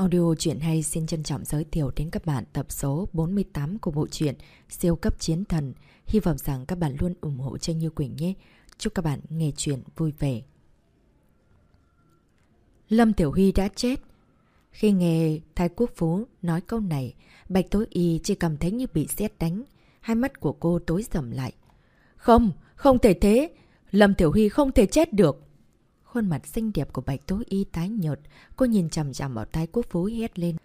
Audio truyện hay xin trân trọng giới thiệu đến các bạn tập số 48 của bộ truyện Siêu cấp chiến thần. Hy vọng rằng các bạn luôn ủng hộ cho Như Quỳnh nhé. Chúc các bạn nghe truyện vui vẻ. Lâm Tiểu Huy đã chết. Khi nghe Thái Quốc Phú nói câu này, Bạch Tối Y chỉ cảm thấy như bị sét đánh. Hai mắt của cô tối sầm lại. Không, không thể thế. Lâm Tiểu Huy không thể chết được. Khuôn mặt xinh đẹp của Bạch Tố Y tái nhợt, cô nhìn chằm chằm vào Thái Quốc Phú hét lên.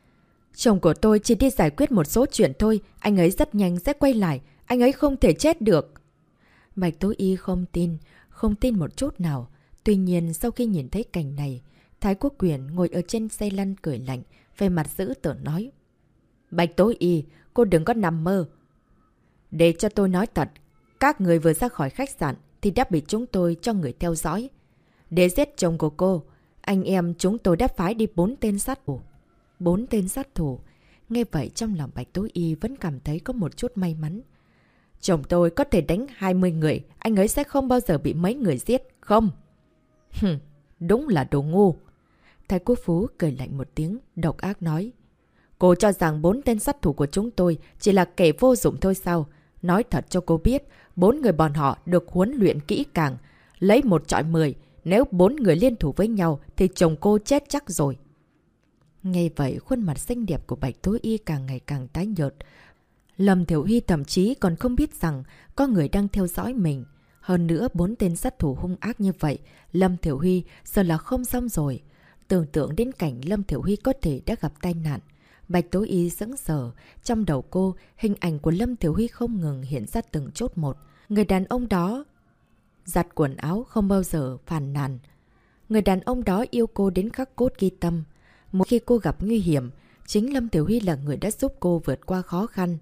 Chồng của tôi chỉ đi giải quyết một số chuyện thôi, anh ấy rất nhanh sẽ quay lại, anh ấy không thể chết được. Bạch Tố Y không tin, không tin một chút nào. Tuy nhiên sau khi nhìn thấy cảnh này, Thái Quốc Quyền ngồi ở trên xe lăn cười lạnh, về mặt giữ tợn nói. Bạch Tố Y, cô đừng có nằm mơ. Để cho tôi nói thật, các người vừa ra khỏi khách sạn thì đã bị chúng tôi cho người theo dõi. Để giết chồng của cô, anh em chúng tôi đã phái đi bốn tên sát thủ. Bốn tên sát thủ. Nghe vậy trong lòng Bạch Tố Y vẫn cảm thấy có một chút may mắn. Chồng tôi có thể đánh 20 người, anh ấy sẽ không bao giờ bị mấy người giết, không? Hừm, đúng là đồ ngu. Thái Quốc Phú cười lạnh một tiếng, độc ác nói. Cô cho rằng bốn tên sát thủ của chúng tôi chỉ là kẻ vô dụng thôi sao? Nói thật cho cô biết, bốn người bọn họ được huấn luyện kỹ càng. Lấy một trọi mười, nếu bốn người liên thủ với nhau thì chồng cô chết chắc rồi. Nghe vậy, khuôn mặt xinh đẹp của Bạch Tố Y càng ngày càng tái nhợt. Lâm Thiểu Huy thậm chí còn không biết rằng có người đang theo dõi mình. Hơn nữa, bốn tên sát thủ hung ác như vậy, Lâm Thiểu Huy giờ là không xong rồi. Tưởng tượng đến cảnh Lâm Thiểu Huy có thể đã gặp tai nạn. Bạch Tố Y sững sờ, trong đầu cô, hình ảnh của Lâm Thiểu Huy không ngừng hiện ra từng chốt một. Người đàn ông đó giặt quần áo không bao giờ phàn nàn. Người đàn ông đó yêu cô đến khắc cốt ghi tâm. mỗi khi cô gặp nguy hiểm, chính Lâm Tiểu Huy là người đã giúp cô vượt qua khó khăn.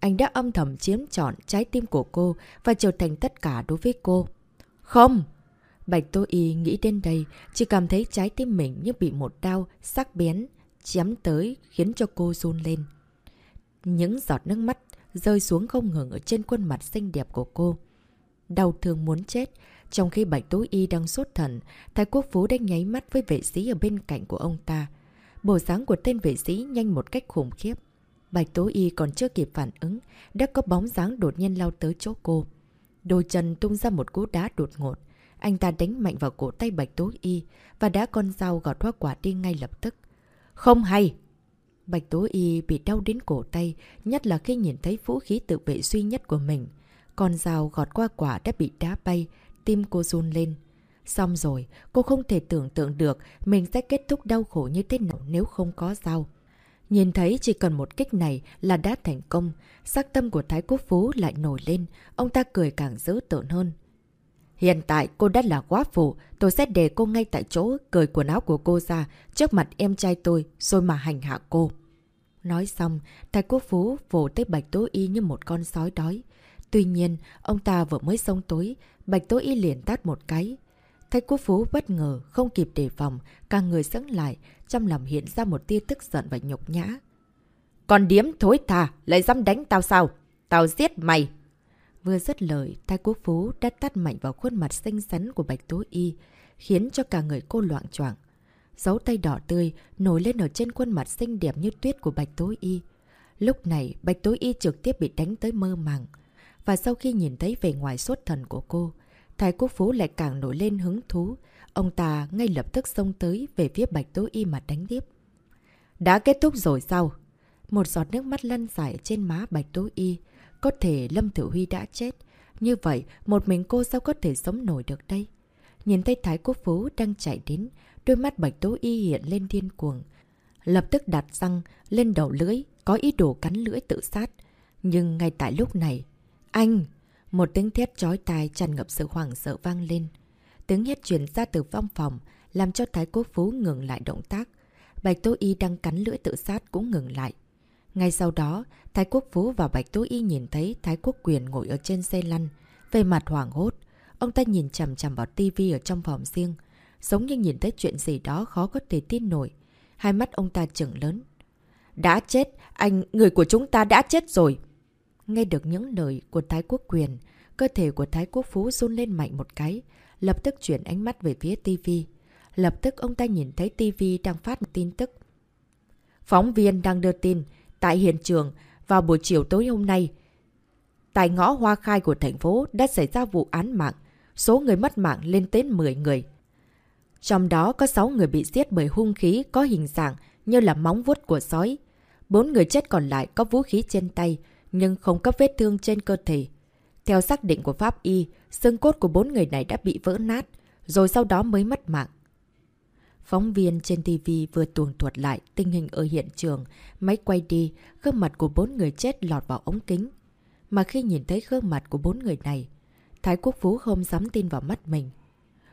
Anh đã âm thầm chiếm trọn trái tim của cô và trở thành tất cả đối với cô. Không! Bạch Tô Y nghĩ đến đây, chỉ cảm thấy trái tim mình như bị một đau, sắc bén, chém tới khiến cho cô run lên. Những giọt nước mắt rơi xuống không ngừng ở trên khuôn mặt xinh đẹp của cô đau thương muốn chết. Trong khi Bạch Tố Y đang sốt thần, Thái Quốc Phú đang nháy mắt với vệ sĩ ở bên cạnh của ông ta. Bộ dáng của tên vệ sĩ nhanh một cách khủng khiếp. Bạch Tố Y còn chưa kịp phản ứng, đã có bóng dáng đột nhiên lao tới chỗ cô. Đôi chân tung ra một cú đá đột ngột. Anh ta đánh mạnh vào cổ tay Bạch Tố Y và đã con dao gọt hoa quả đi ngay lập tức. Không hay! Bạch Tố Y bị đau đến cổ tay, nhất là khi nhìn thấy vũ khí tự vệ duy nhất của mình. Con dao gọt qua quả đã bị đá bay, tim cô run lên. Xong rồi, cô không thể tưởng tượng được mình sẽ kết thúc đau khổ như thế nào nếu không có dao. Nhìn thấy chỉ cần một kích này là đã thành công, sắc tâm của Thái Quốc Phú lại nổi lên, ông ta cười càng dữ tợn hơn. Hiện tại cô đã là quá phụ, tôi sẽ để cô ngay tại chỗ, cởi quần áo của cô ra, trước mặt em trai tôi, rồi mà hành hạ cô. Nói xong, Thái Quốc Phú vỗ tới Bạch Tố Y như một con sói đói. Tuy nhiên, ông ta vừa mới sông tối, Bạch Tố Y liền tát một cái. Thái Quốc Phú bất ngờ, không kịp đề phòng, cả người sững lại, trong lòng hiện ra một tia tức giận và nhục nhã. Còn điếm thối thà, lại dám đánh tao sao? Tao giết mày! Vừa dứt lời, Thái Quốc Phú đã tát mạnh vào khuôn mặt xinh xắn của Bạch Tố Y, khiến cho cả người cô loạn choạng. Dấu tay đỏ tươi nổi lên ở trên khuôn mặt xinh đẹp như tuyết của Bạch Tố Y. Lúc này, Bạch Tố Y trực tiếp bị đánh tới mơ màng. Và sau khi nhìn thấy vẻ ngoài suốt thần của cô, Thái Quốc Phú lại càng nổi lên hứng thú. Ông ta ngay lập tức xông tới về phía Bạch Tố Y mà đánh tiếp. Đã kết thúc rồi sao? Một giọt nước mắt lăn dài trên má Bạch Tố Y. Có thể Lâm thử Huy đã chết. Như vậy, một mình cô sao có thể sống nổi được đây? Nhìn thấy Thái Quốc Phú đang chạy đến, đôi mắt Bạch Tố Y hiện lên điên cuồng. Lập tức đặt răng lên đầu lưỡi, có ý đồ cắn lưỡi tự sát. Nhưng ngay tại lúc này, anh! Một tiếng thét chói tai tràn ngập sự hoảng sợ vang lên. Tiếng hét truyền ra từ văn phòng, làm cho Thái Quốc Phú ngừng lại động tác. Bạch Tô Y đang cắn lưỡi tự sát cũng ngừng lại. Ngay sau đó, Thái Quốc Phú và Bạch Tô Y nhìn thấy Thái Quốc Quyền ngồi ở trên xe lăn, về mặt hoảng hốt. Ông ta nhìn chằm chằm vào tivi ở trong phòng riêng, giống như nhìn thấy chuyện gì đó khó có thể tin nổi. Hai mắt ông ta trừng lớn. Đã chết, anh, người của chúng ta đã chết rồi. Nghe được những lời của Thái Quốc Quyền, cơ thể của Thái Quốc Phú run lên mạnh một cái, lập tức chuyển ánh mắt về phía tivi Lập tức ông ta nhìn thấy tivi đang phát một tin tức. Phóng viên đang đưa tin, tại hiện trường, vào buổi chiều tối hôm nay, tại ngõ Hoa Khai của thành phố đã xảy ra vụ án mạng. Số người mất mạng lên tới 10 người. Trong đó có 6 người bị giết bởi hung khí có hình dạng như là móng vuốt của sói. Bốn người chết còn lại có vũ khí trên tay, nhưng không có vết thương trên cơ thể. Theo xác định của Pháp Y, xương cốt của bốn người này đã bị vỡ nát, rồi sau đó mới mất mạng. Phóng viên trên TV vừa tuồng thuật lại tình hình ở hiện trường, máy quay đi, gương mặt của bốn người chết lọt vào ống kính. Mà khi nhìn thấy gương mặt của bốn người này, Thái Quốc Phú không dám tin vào mắt mình.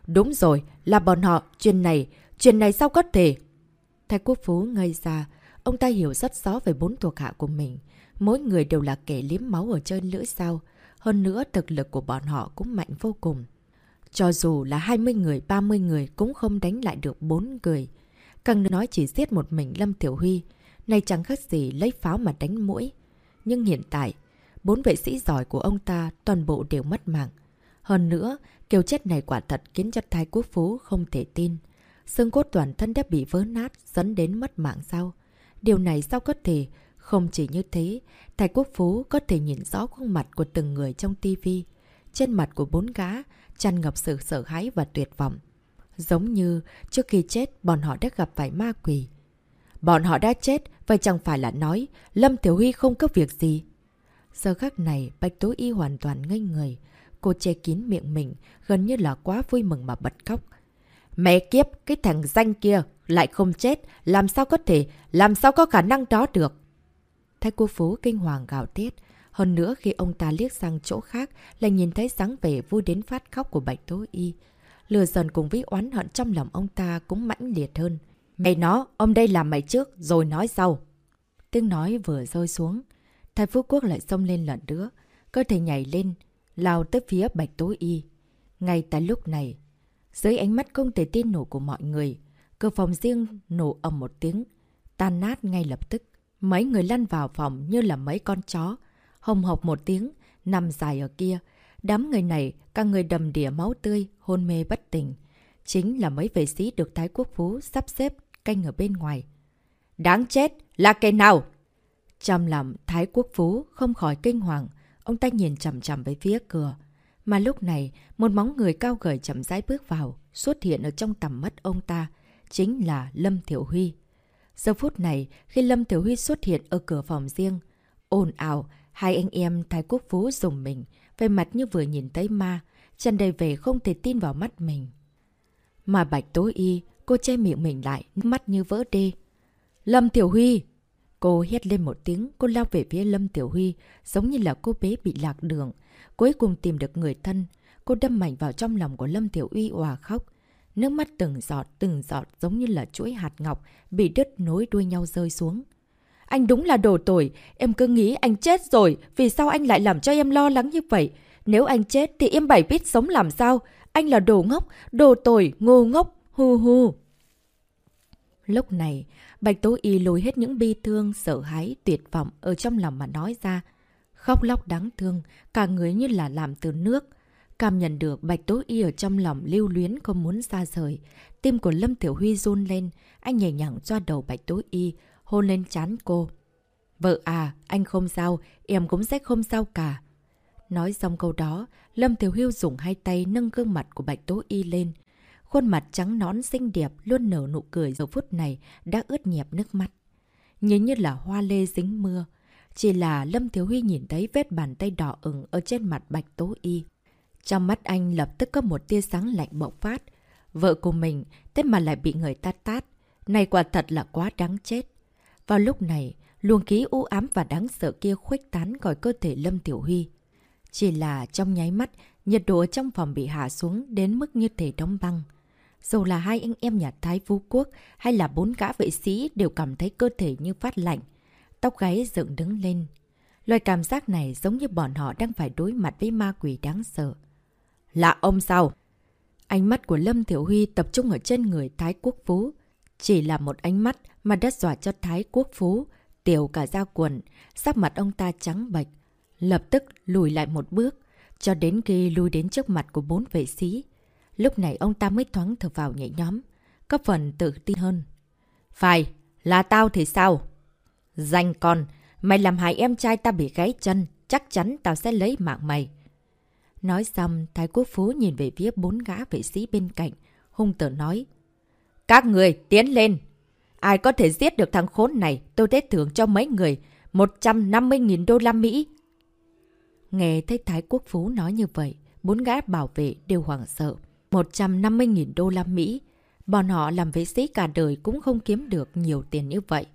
Đúng rồi, là bọn họ, chuyện này, chuyện này sao có thể? Thái Quốc Phú ngây ra, ông ta hiểu rất rõ về bốn thuộc hạ của mình. Mỗi người đều là kẻ liếm máu ở trên lưỡi sao. Hơn nữa, thực lực của bọn họ cũng mạnh vô cùng. Cho dù là 20 người, 30 người cũng không đánh lại được 4 người. Càng nói chỉ giết một mình Lâm Tiểu Huy. Này chẳng khác gì lấy pháo mà đánh mũi. Nhưng hiện tại, bốn vệ sĩ giỏi của ông ta toàn bộ đều mất mạng. Hơn nữa, kiểu chết này quả thật khiến cho Thái Quốc Phú không thể tin. Xương cốt toàn thân đã bị vỡ nát, dẫn đến mất mạng sao? Điều này sao có thể? Không chỉ như thế, Thái Quốc Phú có thể nhìn rõ khuôn mặt của từng người trong tivi. Trên mặt của bốn gã, tràn ngập sự sợ hãi và tuyệt vọng. Giống như trước khi chết, bọn họ đã gặp phải ma quỷ. Bọn họ đã chết, vậy chẳng phải là nói Lâm Tiểu Huy không có việc gì. Giờ khắc này, Bạch Tố Y hoàn toàn ngây người. Cô che kín miệng mình, gần như là quá vui mừng mà bật khóc. Mẹ kiếp, cái thằng danh kia lại không chết, làm sao có thể, làm sao có khả năng đó được. Thái cô phố kinh hoàng gào thét. Hơn nữa khi ông ta liếc sang chỗ khác lại nhìn thấy dáng vẻ vui đến phát khóc của Bạch Tố Y. Lừa dần cùng với oán hận trong lòng ông ta cũng mãnh liệt hơn. Mày nó, ông đây làm mày trước, rồi nói sau. Tiếng nói vừa rơi xuống. Thái Phú Quốc lại xông lên lần nữa. Cơ thể nhảy lên, lao tới phía Bạch Tố Y. Ngay tại lúc này, dưới ánh mắt không thể tin nổ của mọi người, cửa phòng riêng nổ ầm một tiếng, tan nát ngay lập tức. Mấy người lăn vào phòng như là mấy con chó, hồng hộc một tiếng, nằm dài ở kia. Đám người này, các người đầm đìa máu tươi, hôn mê bất tỉnh. Chính là mấy vệ sĩ được Thái Quốc Phú sắp xếp canh ở bên ngoài. Đáng chết! Là kẻ nào? Trong lòng Thái Quốc Phú không khỏi kinh hoàng, ông ta nhìn chầm chầm về phía cửa. Mà lúc này, một bóng người cao gầy chậm rãi bước vào, xuất hiện ở trong tầm mắt ông ta, chính là Lâm Thiểu Huy. Giờ phút này, khi Lâm Tiểu Huy xuất hiện ở cửa phòng riêng, ồn ào, hai anh em Thái Quốc Phú dùng mình, về mặt như vừa nhìn thấy ma, chân đầy về không thể tin vào mắt mình. Mà Bạch Tố Y, cô che miệng mình lại, mắt như vỡ đê. Lâm Tiểu Huy! Cô hét lên một tiếng, cô lao về phía Lâm Tiểu Huy, giống như là cô bé bị lạc đường. Cuối cùng tìm được người thân, cô đâm mạnh vào trong lòng của Lâm Tiểu Huy hòa khóc. Nước mắt từng giọt, từng giọt giống như là chuỗi hạt ngọc, bị đứt nối đuôi nhau rơi xuống. Anh đúng là đồ tồi, em cứ nghĩ anh chết rồi, vì sao anh lại làm cho em lo lắng như vậy? Nếu anh chết thì em bảy biết sống làm sao? Anh là đồ ngốc, đồ tồi, ngô ngốc, hu hu. Lúc này, Bạch Tố Y lùi hết những bi thương, sợ hãi, tuyệt vọng ở trong lòng mà nói ra. Khóc lóc đáng thương, cả người như là làm từ nước. Cảm nhận được Bạch Tố Y ở trong lòng lưu luyến không muốn xa rời. Tim của Lâm Tiểu Huy run lên, anh nhẹ nhàng xoa đầu Bạch Tố Y, hôn lên chán cô. Vợ à, anh không sao, em cũng sẽ không sao cả. Nói xong câu đó, Lâm Tiểu Huy dùng hai tay nâng gương mặt của Bạch Tố Y lên. Khuôn mặt trắng nón xinh đẹp luôn nở nụ cười giờ phút này đã ướt nhẹp nước mắt. Nhìn như là hoa lê dính mưa. Chỉ là Lâm Thiếu Huy nhìn thấy vết bàn tay đỏ ửng ở trên mặt Bạch Tố Y. Trong mắt anh lập tức có một tia sáng lạnh bộc phát. Vợ của mình, thế mà lại bị người ta tát. Này quả thật là quá đáng chết. Vào lúc này, luồng khí u ám và đáng sợ kia khuếch tán khỏi cơ thể Lâm Tiểu Huy. Chỉ là trong nháy mắt, nhiệt độ trong phòng bị hạ xuống đến mức như thể đóng băng. Dù là hai anh em nhà Thái Phú Quốc hay là bốn gã vệ sĩ đều cảm thấy cơ thể như phát lạnh. Tóc gáy dựng đứng lên. Loại cảm giác này giống như bọn họ đang phải đối mặt với ma quỷ đáng sợ. Là ông sao? Ánh mắt của Lâm Thiểu Huy tập trung ở trên người Thái Quốc Phú. Chỉ là một ánh mắt mà đã dọa cho Thái Quốc Phú, tiểu cả da quần, sắc mặt ông ta trắng bệch. Lập tức lùi lại một bước, cho đến khi lùi đến trước mặt của bốn vệ sĩ. Lúc này ông ta mới thoáng thở vào nhẹ nhóm, có phần tự tin hơn. Phải, Là tao thì sao? Danh con, mày làm hại em trai ta bị gãy chân, chắc chắn tao sẽ lấy mạng mày. Nói xong, Thái Quốc Phú nhìn về phía bốn gã vệ sĩ bên cạnh, hung tợn nói. Các người, tiến lên! Ai có thể giết được thằng khốn này, tôi sẽ thưởng cho mấy người 150.000 đô la Mỹ. Nghe thấy Thái Quốc Phú nói như vậy, bốn gã bảo vệ đều hoảng sợ. 150.000 đô la Mỹ. Bọn họ làm vệ sĩ cả đời cũng không kiếm được nhiều tiền như vậy.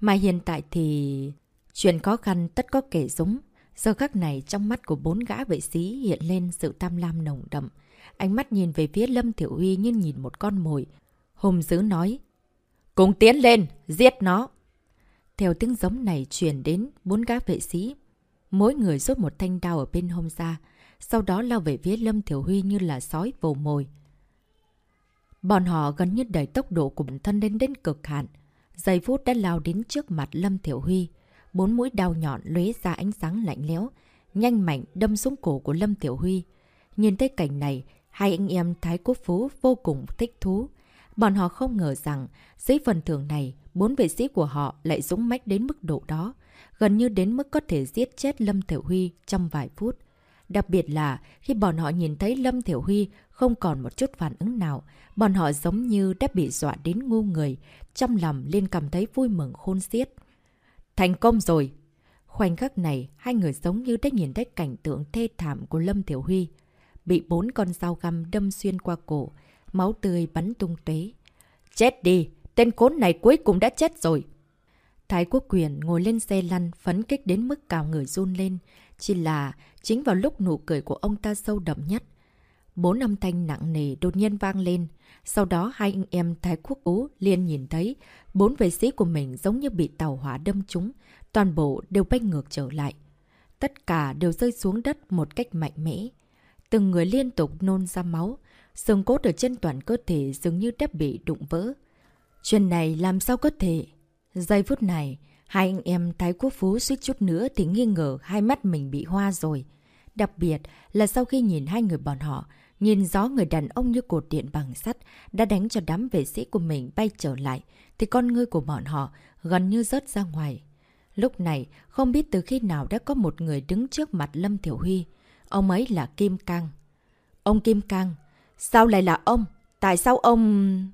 Mà hiện tại thì... Chuyện khó khăn tất có kẻ dũng. Giờ khắc này trong mắt của bốn gã vệ sĩ hiện lên sự tam lam nồng đậm. Ánh mắt nhìn về phía Lâm Thiểu Huy như nhìn một con mồi. Hùng dữ nói. Cùng tiến lên, giết nó. Theo tiếng giống này truyền đến bốn gã vệ sĩ. Mỗi người rút một thanh đao ở bên hông ra sau đó lao về phía Lâm Thiểu Huy như là sói vồ mồi. Bọn họ gần như đẩy tốc độ của bản thân lên đến cực hạn. Giây phút đã lao đến trước mặt Lâm Thiểu Huy. Bốn mũi đao nhọn lóe ra ánh sáng lạnh lẽo, nhanh mạnh đâm xuống cổ của Lâm Tiểu Huy. Nhìn thấy cảnh này, hai anh em Thái Quốc Phú vô cùng thích thú. Bọn họ không ngờ rằng, dưới phần thưởng này, bốn vệ sĩ của họ lại dũng mách đến mức độ đó, gần như đến mức có thể giết chết Lâm Tiểu Huy trong vài phút. Đặc biệt là khi bọn họ nhìn thấy Lâm Thiểu Huy không còn một chút phản ứng nào, bọn họ giống như đã bị dọa đến ngu người, trong lòng liên cảm thấy vui mừng khôn xiết. Thành công rồi! Khoảnh khắc này, hai người giống như đã nhìn thấy cảnh tượng thê thảm của Lâm Thiểu Huy. Bị bốn con dao găm đâm xuyên qua cổ, máu tươi bắn tung tuế. Chết đi! Tên cốn này cuối cùng đã chết rồi! Thái Quốc Quyền ngồi lên xe lăn, phấn kích đến mức cào người run lên. Chỉ là chính vào lúc nụ cười của ông ta sâu đậm nhất. Bốn âm thanh nặng nề đột nhiên vang lên. Sau đó hai anh em Thái Quốc Ú liền nhìn thấy bốn vệ sĩ của mình giống như bị tàu hỏa đâm trúng. Toàn bộ đều bay ngược trở lại. Tất cả đều rơi xuống đất một cách mạnh mẽ. Từng người liên tục nôn ra máu. Xương cốt ở trên toàn cơ thể dường như đã bị đụng vỡ. Chuyện này làm sao có thể? Giây phút này, Hai anh em Thái Quốc Phú suýt chút nữa thì nghi ngờ hai mắt mình bị hoa rồi. Đặc biệt là sau khi nhìn hai người bọn họ, nhìn gió người đàn ông như cột điện bằng sắt đã đánh cho đám vệ sĩ của mình bay trở lại, thì con ngươi của bọn họ gần như rớt ra ngoài. Lúc này, không biết từ khi nào đã có một người đứng trước mặt Lâm Thiểu Huy. Ông ấy là Kim Cang. Ông Kim Cang, sao lại là ông? Tại sao ông...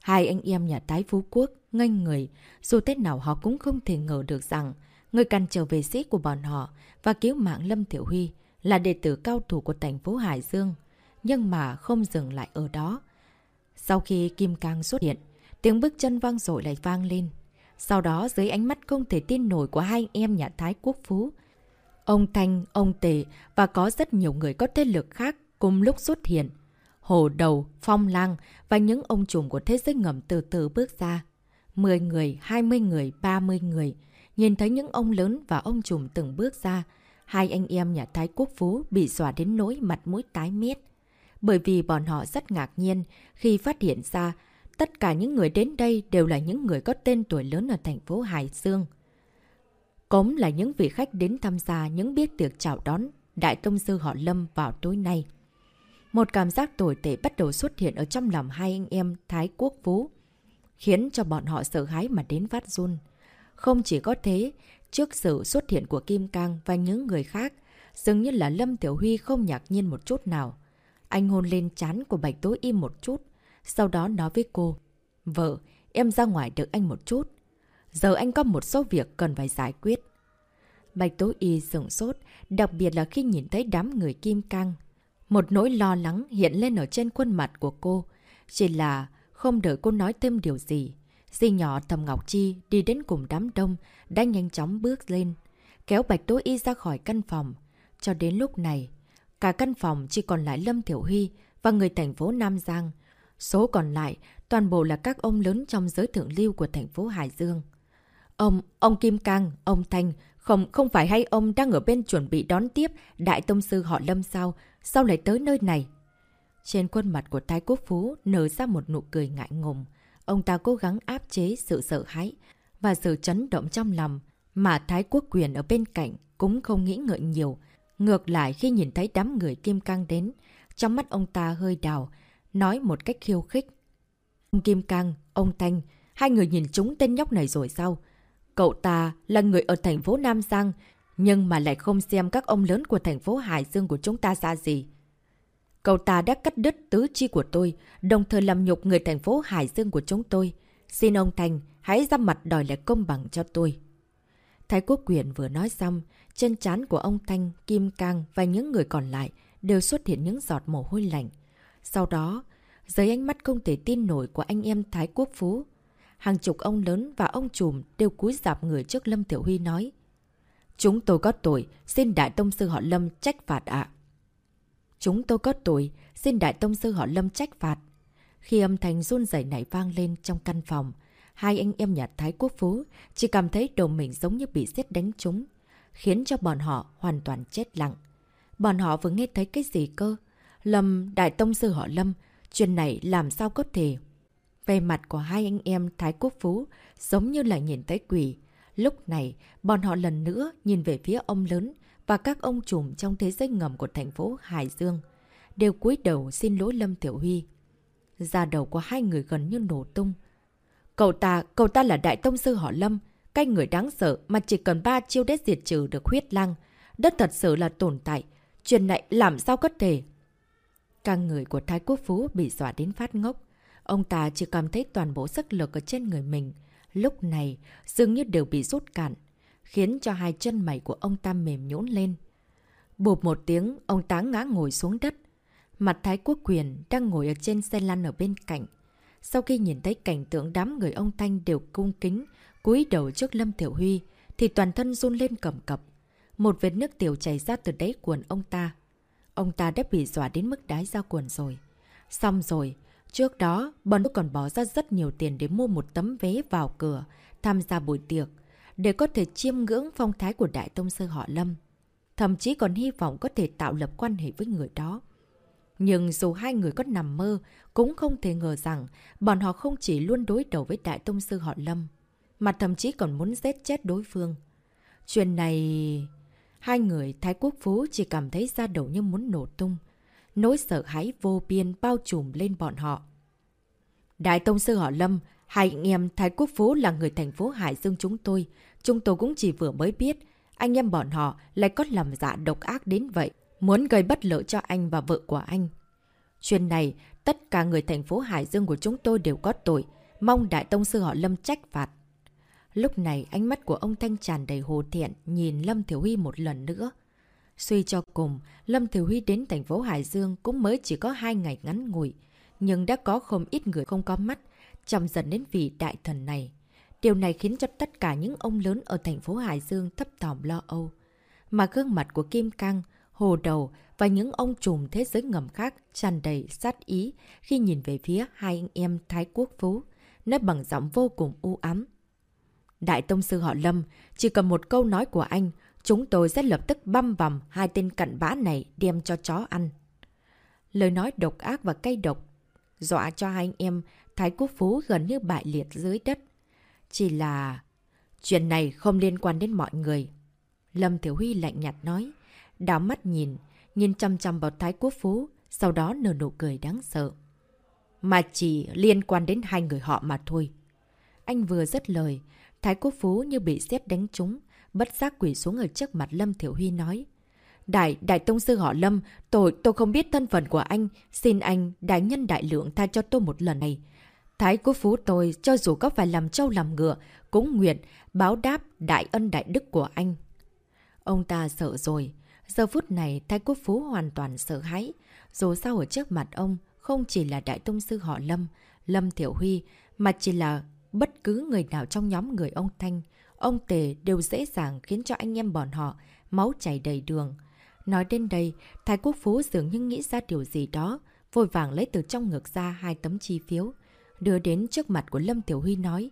Hai anh em nhà tái Phú Quốc ngây người, dù thế nào họ cũng không thể ngờ được rằng người càn trở về sĩ của bọn họ và cứu mạng Lâm Thiểu Huy là đệ tử cao thủ của thành phố Hải Dương. Nhưng mà không dừng lại ở đó. Sau khi Kim Cang xuất hiện, tiếng bước chân vang dội lại vang lên. Sau đó dưới ánh mắt không thể tin nổi của hai anh em nhà Thái Quốc Phú, ông Thanh, ông Tề và có rất nhiều người có thế lực khác cùng lúc xuất hiện. Hồ Đầu, Phong Lang và những ông trùm của thế giới ngầm từ từ bước ra. 10 người, 20 người, 30 người. Nhìn thấy những ông lớn và ông trùm từng bước ra, hai anh em nhà Thái Quốc Phú bị dọa đến nỗi mặt mũi tái mét. Bởi vì bọn họ rất ngạc nhiên khi phát hiện ra tất cả những người đến đây đều là những người có tên tuổi lớn ở thành phố Hải Dương. Cống là những vị khách đến tham gia những biết tiệc chào đón Đại Tông Sư họ Lâm vào tối nay. Một cảm giác tồi tệ bắt đầu xuất hiện ở trong lòng hai anh em Thái Quốc Phú khiến cho bọn họ sợ hãi mà đến phát run. Không chỉ có thế, trước sự xuất hiện của Kim Cang và những người khác, dường như là Lâm Tiểu Huy không ngạc nhiên một chút nào. Anh hôn lên chán của Bạch Tố im một chút, sau đó nói với cô. Vợ, em ra ngoài đợi anh một chút. Giờ anh có một số việc cần phải giải quyết. Bạch Tố Y sửng sốt, đặc biệt là khi nhìn thấy đám người Kim Cang. Một nỗi lo lắng hiện lên ở trên khuôn mặt của cô. Chỉ là không đợi cô nói thêm điều gì. Di nhỏ Thầm Ngọc Chi đi đến cùng đám đông, đã nhanh chóng bước lên, kéo Bạch Tố Y ra khỏi căn phòng. Cho đến lúc này, cả căn phòng chỉ còn lại Lâm Thiểu Huy và người thành phố Nam Giang. Số còn lại toàn bộ là các ông lớn trong giới thượng lưu của thành phố Hải Dương. Ông, ông Kim Cang, ông Thanh, không không phải hay ông đang ở bên chuẩn bị đón tiếp Đại Tông Sư họ Lâm sao? Sao lại tới nơi này? Trên khuôn mặt của Thái Quốc Phú nở ra một nụ cười ngại ngùng. Ông ta cố gắng áp chế sự sợ hãi và sự chấn động trong lòng mà Thái Quốc Quyền ở bên cạnh cũng không nghĩ ngợi nhiều. Ngược lại khi nhìn thấy đám người Kim Cang đến, trong mắt ông ta hơi đào, nói một cách khiêu khích. Ông Kim Cang, ông Thanh, hai người nhìn chúng tên nhóc này rồi sao? Cậu ta là người ở thành phố Nam Giang, nhưng mà lại không xem các ông lớn của thành phố Hải Dương của chúng ta ra gì. Cậu ta đã cắt đứt tứ chi của tôi, đồng thời làm nhục người thành phố Hải Dương của chúng tôi. Xin ông Thành, hãy ra mặt đòi lại công bằng cho tôi. Thái Quốc Quyền vừa nói xong, trên trán của ông Thanh, Kim Cang và những người còn lại đều xuất hiện những giọt mồ hôi lạnh. Sau đó, dưới ánh mắt không thể tin nổi của anh em Thái Quốc Phú, hàng chục ông lớn và ông trùm đều cúi dạp người trước Lâm Tiểu Huy nói. Chúng tôi có tội, xin Đại Tông Sư họ Lâm trách phạt ạ. Chúng tôi có tội, xin Đại Tông Sư họ Lâm trách phạt. Khi âm thanh run rẩy này vang lên trong căn phòng, hai anh em nhà Thái Quốc Phú chỉ cảm thấy đầu mình giống như bị xét đánh trúng, khiến cho bọn họ hoàn toàn chết lặng. Bọn họ vừa nghe thấy cái gì cơ? Lâm, Đại Tông Sư họ Lâm, chuyện này làm sao có thể? Về mặt của hai anh em Thái Quốc Phú giống như là nhìn thấy quỷ. Lúc này, bọn họ lần nữa nhìn về phía ông lớn và các ông trùm trong thế giới ngầm của thành phố Hải Dương. Đều cúi đầu xin lỗi Lâm Tiểu Huy. Ra đầu của hai người gần như nổ tung. Cậu ta, cậu ta là đại tông sư họ Lâm, cái người đáng sợ mà chỉ cần ba chiêu để diệt trừ được huyết lăng. Đất thật sự là tồn tại. Chuyện này làm sao có thể? càng người của Thái Quốc Phú bị dọa đến phát ngốc. Ông ta chỉ cảm thấy toàn bộ sức lực ở trên người mình. Lúc này, dường như đều bị rút cạn, khiến cho hai chân mày của ông ta mềm nhũn lên. Bụp một tiếng, ông tá ngã ngồi xuống đất. Mặt Thái Quốc Quyền đang ngồi ở trên xe lăn ở bên cạnh. Sau khi nhìn thấy cảnh tượng đám người ông Thanh đều cung kính, cúi đầu trước Lâm Tiểu Huy, thì toàn thân run lên cầm cập. Một vệt nước tiểu chảy ra từ đáy quần ông ta. Ông ta đã bị dọa đến mức đái ra quần rồi. Xong rồi, trước đó, bọn tôi còn bỏ ra rất nhiều tiền để mua một tấm vé vào cửa, tham gia buổi tiệc, để có thể chiêm ngưỡng phong thái của Đại Tông Sư họ Lâm. Thậm chí còn hy vọng có thể tạo lập quan hệ với người đó. Nhưng dù hai người có nằm mơ, cũng không thể ngờ rằng bọn họ không chỉ luôn đối đầu với Đại Tông Sư họ Lâm, mà thậm chí còn muốn giết chết đối phương. Chuyện này... Hai người Thái Quốc Phú chỉ cảm thấy da đầu như muốn nổ tung. Nỗi sợ hãi vô biên bao trùm lên bọn họ. Đại Tông Sư họ Lâm, hai anh em Thái Quốc Phú là người thành phố Hải Dương chúng tôi. Chúng tôi cũng chỉ vừa mới biết, anh em bọn họ lại có làm dạ độc ác đến vậy muốn gây bất lợi cho anh và vợ của anh. Chuyện này, tất cả người thành phố Hải Dương của chúng tôi đều có tội, mong Đại Tông Sư họ Lâm trách phạt. Lúc này, ánh mắt của ông Thanh tràn đầy hồ thiện, nhìn Lâm Thiểu Huy một lần nữa. Suy cho cùng, Lâm Thiểu Huy đến thành phố Hải Dương cũng mới chỉ có hai ngày ngắn ngủi, nhưng đã có không ít người không có mắt, chậm dần đến vị đại thần này. Điều này khiến cho tất cả những ông lớn ở thành phố Hải Dương thấp thỏm lo âu. Mà gương mặt của Kim Cang hồ đầu và những ông trùm thế giới ngầm khác tràn đầy sát ý khi nhìn về phía hai anh em Thái Quốc Phú, nói bằng giọng vô cùng u ám. Đại Tông Sư họ Lâm, chỉ cần một câu nói của anh, chúng tôi sẽ lập tức băm vằm hai tên cặn bã này đem cho chó ăn. Lời nói độc ác và cay độc, dọa cho hai anh em Thái Quốc Phú gần như bại liệt dưới đất. Chỉ là... Chuyện này không liên quan đến mọi người. Lâm Thiểu Huy lạnh nhạt nói đảo mắt nhìn, nhìn chăm chăm vào Thái Quốc Phú, sau đó nở nụ cười đáng sợ. Mà chỉ liên quan đến hai người họ mà thôi. Anh vừa dứt lời, Thái Quốc Phú như bị xếp đánh trúng, bất giác quỷ xuống ở trước mặt Lâm Thiểu Huy nói. Đại, đại tông sư họ Lâm, tôi, tôi không biết thân phận của anh, xin anh, đại nhân đại lượng tha cho tôi một lần này. Thái Quốc Phú tôi, cho dù có phải làm trâu làm ngựa, cũng nguyện, báo đáp đại ân đại đức của anh. Ông ta sợ rồi, Giờ phút này, Thái Quốc Phú hoàn toàn sợ hãi. Dù sao ở trước mặt ông, không chỉ là Đại Tông Sư họ Lâm, Lâm Thiểu Huy, mà chỉ là bất cứ người nào trong nhóm người ông Thanh, ông Tề đều dễ dàng khiến cho anh em bọn họ máu chảy đầy đường. Nói đến đây, Thái Quốc Phú dường như nghĩ ra điều gì đó, vội vàng lấy từ trong ngực ra hai tấm chi phiếu, đưa đến trước mặt của Lâm Tiểu Huy nói.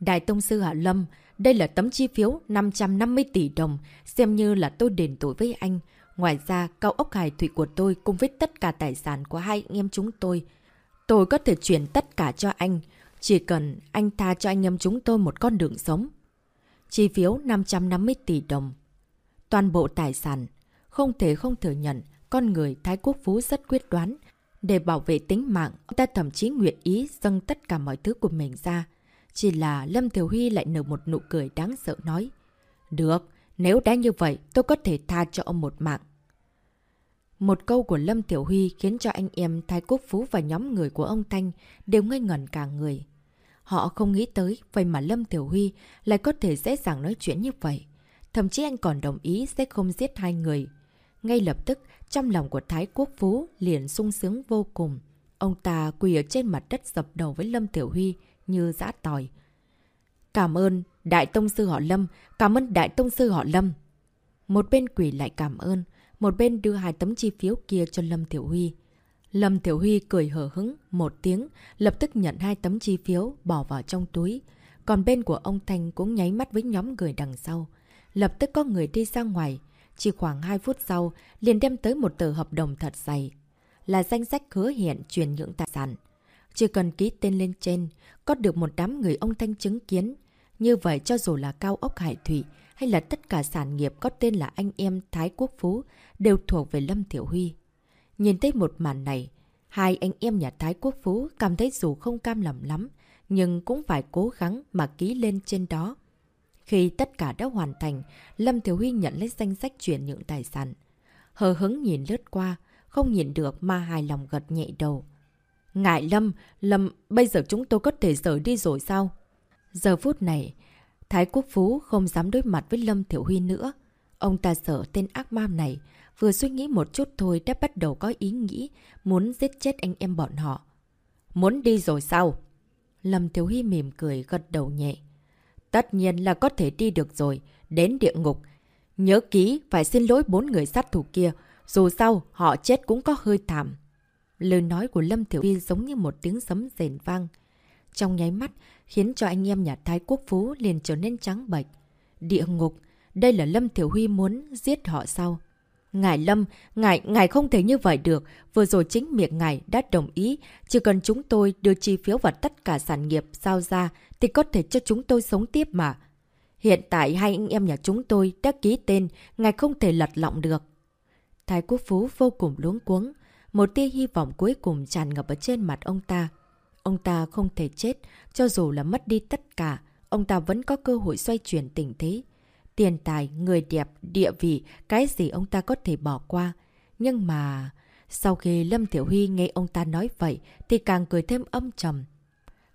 Đại Tông Sư Hạ Lâm, đây là tấm chi phiếu 550 tỷ đồng, xem như là tôi đền tội với anh. Ngoài ra, cao ốc hải thủy của tôi cùng với tất cả tài sản của hai anh em chúng tôi. Tôi có thể chuyển tất cả cho anh, chỉ cần anh tha cho anh em chúng tôi một con đường sống. Chi phiếu 550 tỷ đồng. Toàn bộ tài sản, không thể không thừa nhận, con người Thái Quốc Phú rất quyết đoán. Để bảo vệ tính mạng, ông ta thậm chí nguyện ý dâng tất cả mọi thứ của mình ra. Chỉ là Lâm Thiểu Huy lại nở một nụ cười đáng sợ nói. Được, nếu đã như vậy, tôi có thể tha cho ông một mạng. Một câu của Lâm Tiểu Huy khiến cho anh em Thái Quốc Phú và nhóm người của ông Thanh đều ngây ngẩn cả người. Họ không nghĩ tới, vậy mà Lâm Tiểu Huy lại có thể dễ dàng nói chuyện như vậy. Thậm chí anh còn đồng ý sẽ không giết hai người. Ngay lập tức, trong lòng của Thái Quốc Phú liền sung sướng vô cùng. Ông ta quỳ ở trên mặt đất dập đầu với Lâm Tiểu Huy như giã tỏi. Cảm ơn Đại Tông Sư họ Lâm, cảm ơn Đại Tông Sư họ Lâm. Một bên quỷ lại cảm ơn, một bên đưa hai tấm chi phiếu kia cho Lâm Tiểu Huy. Lâm Tiểu Huy cười hở hứng một tiếng, lập tức nhận hai tấm chi phiếu bỏ vào trong túi. Còn bên của ông Thanh cũng nháy mắt với nhóm người đằng sau. Lập tức có người đi ra ngoài. Chỉ khoảng 2 phút sau, liền đem tới một tờ hợp đồng thật dày. Là danh sách hứa hiện chuyển nhượng tài sản. Chỉ cần ký tên lên trên, có được một đám người ông Thanh chứng kiến. Như vậy cho dù là cao ốc hải thủy hay là tất cả sản nghiệp có tên là anh em Thái Quốc Phú đều thuộc về Lâm Tiểu Huy. Nhìn thấy một màn này, hai anh em nhà Thái Quốc Phú cảm thấy dù không cam lòng lắm, nhưng cũng phải cố gắng mà ký lên trên đó. Khi tất cả đã hoàn thành, Lâm Thiếu Huy nhận lấy danh sách chuyển nhượng tài sản. Hờ hứng nhìn lướt qua, không nhìn được mà hài lòng gật nhẹ đầu. Ngại Lâm, Lâm, bây giờ chúng tôi có thể rời đi rồi sao? Giờ phút này, Thái Quốc Phú không dám đối mặt với Lâm Thiểu Huy nữa. Ông ta sợ tên ác ma này, vừa suy nghĩ một chút thôi đã bắt đầu có ý nghĩ muốn giết chết anh em bọn họ. Muốn đi rồi sao? Lâm Thiếu Huy mỉm cười gật đầu nhẹ. Tất nhiên là có thể đi được rồi, đến địa ngục. Nhớ ký phải xin lỗi bốn người sát thủ kia, dù sao họ chết cũng có hơi thảm. Lời nói của Lâm Thiểu Huy giống như một tiếng sấm rền vang. Trong nháy mắt, khiến cho anh em nhà Thái Quốc Phú liền trở nên trắng bệch. Địa ngục, đây là Lâm Thiểu Huy muốn giết họ sao? Ngài Lâm, ngài, ngài không thể như vậy được. Vừa rồi chính miệng ngài đã đồng ý. Chỉ cần chúng tôi đưa chi phiếu và tất cả sản nghiệp giao ra thì có thể cho chúng tôi sống tiếp mà. Hiện tại hai anh em nhà chúng tôi đã ký tên, ngài không thể lật lọng được. Thái Quốc Phú vô cùng luống cuống. Một tia hy vọng cuối cùng tràn ngập ở trên mặt ông ta. Ông ta không thể chết, cho dù là mất đi tất cả, ông ta vẫn có cơ hội xoay chuyển tình thế. Tiền tài, người đẹp, địa vị, cái gì ông ta có thể bỏ qua. Nhưng mà... Sau khi Lâm Tiểu Huy nghe ông ta nói vậy thì càng cười thêm âm trầm.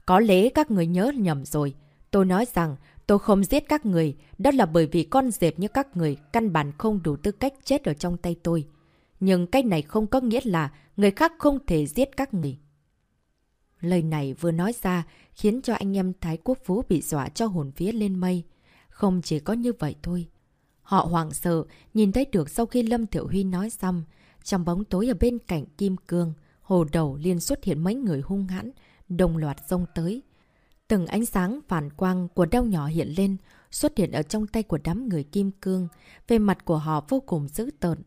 Có lẽ các người nhớ nhầm rồi. Tôi nói rằng tôi không giết các người. Đó là bởi vì con dẹp như các người căn bản không đủ tư cách chết ở trong tay tôi. Nhưng cái này không có nghĩa là người khác không thể giết các người. Lời này vừa nói ra khiến cho anh em Thái Quốc Phú bị dọa cho hồn vía lên mây. Không chỉ có như vậy thôi. Họ hoảng sợ, nhìn thấy được sau khi Lâm Thiệu Huy nói xong, trong bóng tối ở bên cạnh Kim Cương, hồ đầu liên xuất hiện mấy người hung hãn, đồng loạt xông tới. Từng ánh sáng phản quang của đau nhỏ hiện lên, xuất hiện ở trong tay của đám người Kim Cương, về mặt của họ vô cùng dữ tợn.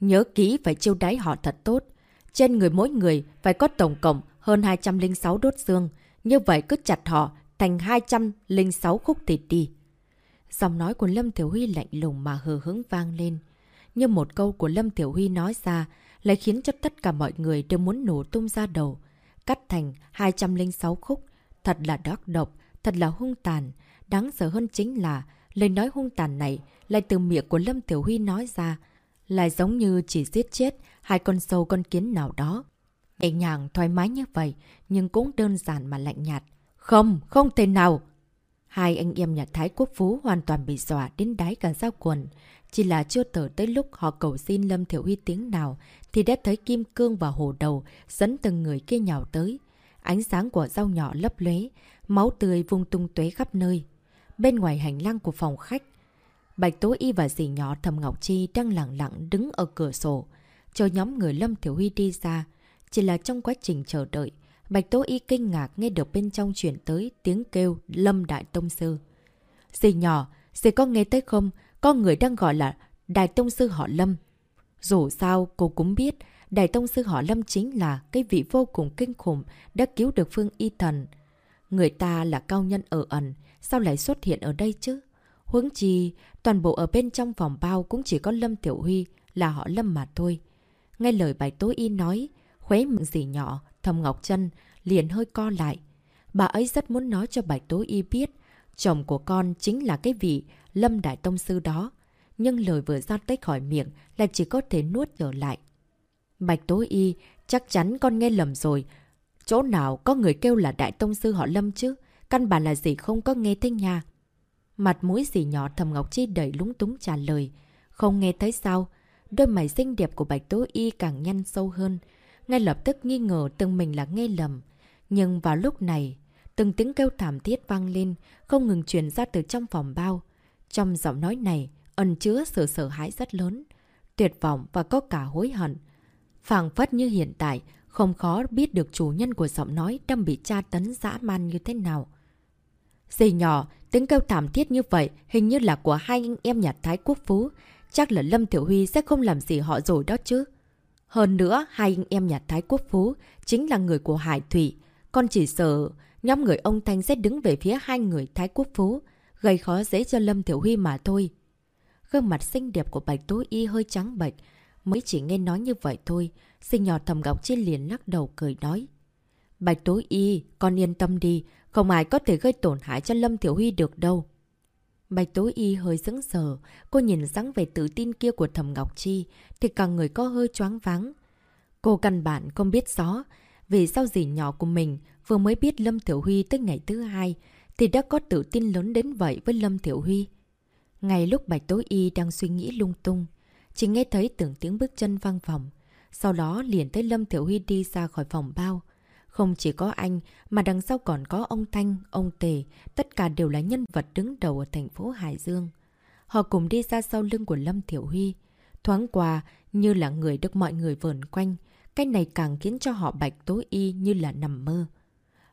Nhớ kỹ phải chiêu đáy họ thật tốt. Trên người mỗi người phải có tổng cộng hơn 206 đốt xương. Như vậy cứ chặt họ thành 206 khúc thịt đi. Giọng nói của Lâm Tiểu Huy lạnh lùng mà hờ hứng vang lên. Như một câu của Lâm Tiểu Huy nói ra, lại khiến cho tất cả mọi người đều muốn nổ tung ra đầu. Cắt thành 206 khúc. Thật là đóc độc, thật là hung tàn. Đáng sợ hơn chính là, lời nói hung tàn này lại từ miệng của Lâm Tiểu Huy nói ra. Lại giống như chỉ giết chết hai con sâu con kiến nào đó. Nhẹ nhàng, thoải mái như vậy, nhưng cũng đơn giản mà lạnh nhạt. Không, không thể nào! Hai anh em nhà Thái Quốc Phú hoàn toàn bị dọa đến đáy cả giao quần. Chỉ là chưa tờ tới lúc họ cầu xin Lâm Thiểu Huy tiếng nào, thì đã thấy Kim Cương và Hồ Đầu dẫn từng người kia nhào tới. Ánh sáng của dao nhỏ lấp lế, máu tươi vung tung tuế khắp nơi. Bên ngoài hành lang của phòng khách, Bạch Tố Y và dì nhỏ Thầm Ngọc Chi đang lặng lặng đứng ở cửa sổ, chờ nhóm người Lâm Thiểu Huy đi ra. Chỉ là trong quá trình chờ đợi, Bạch Tố Y kinh ngạc nghe được bên trong chuyển tới tiếng kêu Lâm Đại Tông Sư. Dì nhỏ, dì có nghe tới không? Có người đang gọi là Đại Tông Sư họ Lâm. Dù sao, cô cũng biết Đại Tông Sư họ Lâm chính là cái vị vô cùng kinh khủng đã cứu được Phương Y Thần. Người ta là cao nhân ở ẩn, sao lại xuất hiện ở đây chứ? Huống chi, toàn bộ ở bên trong vòng bao cũng chỉ có Lâm Tiểu Huy là họ Lâm mà thôi. Nghe lời bài tối y nói, Khuế miệng gì nhỏ, thầm Ngọc chân liền hơi co lại. Bà ấy rất muốn nói cho Bạch Tố Y biết, chồng của con chính là cái vị Lâm Đại Tông Sư đó. Nhưng lời vừa ra tới khỏi miệng lại chỉ có thể nuốt trở lại. Bạch Tố Y, chắc chắn con nghe lầm rồi. Chỗ nào có người kêu là Đại Tông Sư họ Lâm chứ? Căn bản là gì không có nghe thấy nha. Mặt mũi gì nhỏ thầm Ngọc Chi đầy lúng túng trả lời. Không nghe thấy sao? Đôi mày xinh đẹp của Bạch Tố Y càng nhăn sâu hơn. Ngay lập tức nghi ngờ từng mình là nghe lầm. Nhưng vào lúc này, từng tiếng kêu thảm thiết vang lên, không ngừng truyền ra từ trong phòng bao. Trong giọng nói này, ẩn chứa sự sợ hãi rất lớn, tuyệt vọng và có cả hối hận. phảng phất như hiện tại, không khó biết được chủ nhân của giọng nói đang bị tra tấn dã man như thế nào. Dì nhỏ, tiếng kêu thảm thiết như vậy hình như là của hai anh em nhà Thái Quốc Phú. Chắc là Lâm Tiểu Huy sẽ không làm gì họ rồi đó chứ. Hơn nữa, hai anh em nhà Thái Quốc Phú chính là người của Hải Thủy. Con chỉ sợ nhóm người ông Thanh sẽ đứng về phía hai người Thái Quốc Phú, gây khó dễ cho Lâm Tiểu Huy mà thôi. Gương mặt xinh đẹp của Bạch Tố Y hơi trắng bệch, mới chỉ nghe nói như vậy thôi. Sinh nhỏ thầm gọc trên liền lắc đầu cười nói. Bạch Tố Y, con yên tâm đi, không ai có thể gây tổn hại cho Lâm Tiểu Huy được đâu. Bạch Tố Y hơi sững sờ, cô nhìn dáng vẻ tự tin kia của Thẩm Ngọc Chi thì cả người có hơi choáng váng. Cô căn bản không biết rõ, vì sao gì nhỏ của mình vừa mới biết Lâm Tiểu Huy tới ngày thứ hai thì đã có tự tin lớn đến vậy với Lâm Tiểu Huy. Ngay lúc Bạch Tố Y đang suy nghĩ lung tung, chỉ nghe thấy từng tiếng bước chân vang vọng. Sau đó liền thấy Lâm Tiểu Huy đi ra khỏi phòng bao. Không chỉ có anh, mà đằng sau còn có ông Thanh, ông Tề, tất cả đều là nhân vật đứng đầu ở thành phố Hải Dương. Họ cùng đi ra sau lưng của Lâm Thiểu Huy. Thoáng qua như là người được mọi người vờn quanh. Cái này càng khiến cho họ bạch tối y như là nằm mơ.